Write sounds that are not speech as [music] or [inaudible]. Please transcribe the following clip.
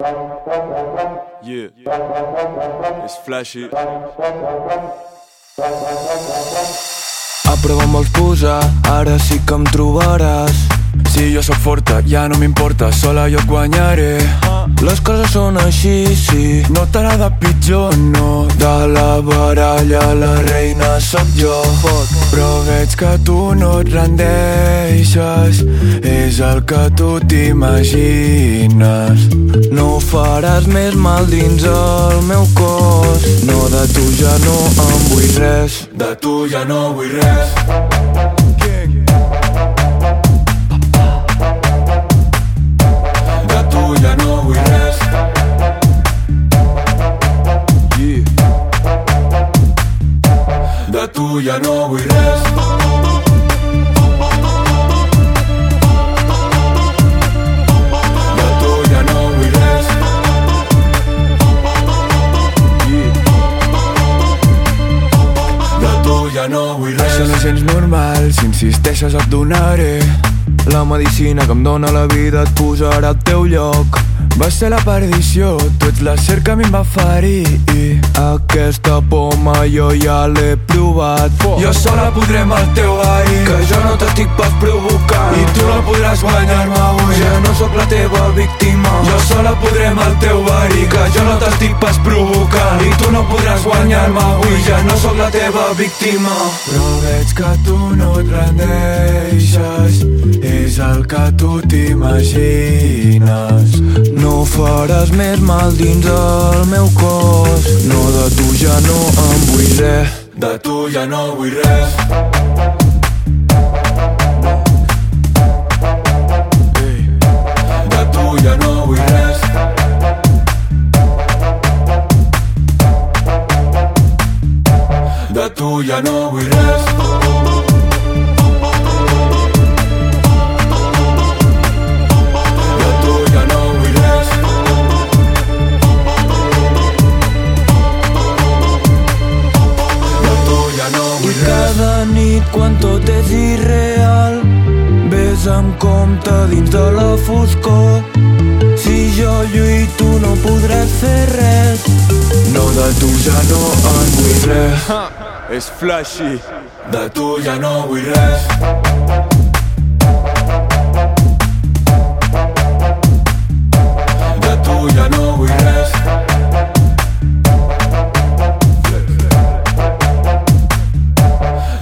Yeah. És flashy. A prova em vols posar, ara sí que em trobaràs. Si jo sóc forta, ja no m'importa, sola jo guanyaré. Les coses són així, sí. No t'agrada pitjor, no. De la baralla la reina sóc jo. Però veig que tu no et rendeixes. És el que tu t'imagines No faràs més mal dins el meu cos. No, de tu ja no em vull res. De tu ja no vull res. De tu ja no vull res. Tu ja no vull res ja no vull res. Això no és gens normal, si insisteixes et donaré La medicina que em dóna la vida et posarà al teu lloc va ser la perdició, tu ets la que a mi em va ferir. Aquesta poma jo ja l'he provat. Jo sola podré amb el teu veí Que jo no t'estic pas provocant. I tu no podràs guanyar-me avui. Ja no sóc la teva víctima. Jo sola podré amb el teu veí Que jo no t'estic pas provocant. I tu no podràs guanyar-me avui. Ja no sóc la teva víctima. Però veig que tu no et rendeixes. És el que tu t'imagines faràs més mal dins el meu cos. No, de tu ja no em vull res. De tu ja no vull res. De tu ja no vull res. De tu ja no vull res nit quan tot és irreal Ves amb compte dins de la foscor Si jo lluito no podràs fer res No, de tu ja no en vull res Ha. [laughs] És flashy. De tu ja no vull res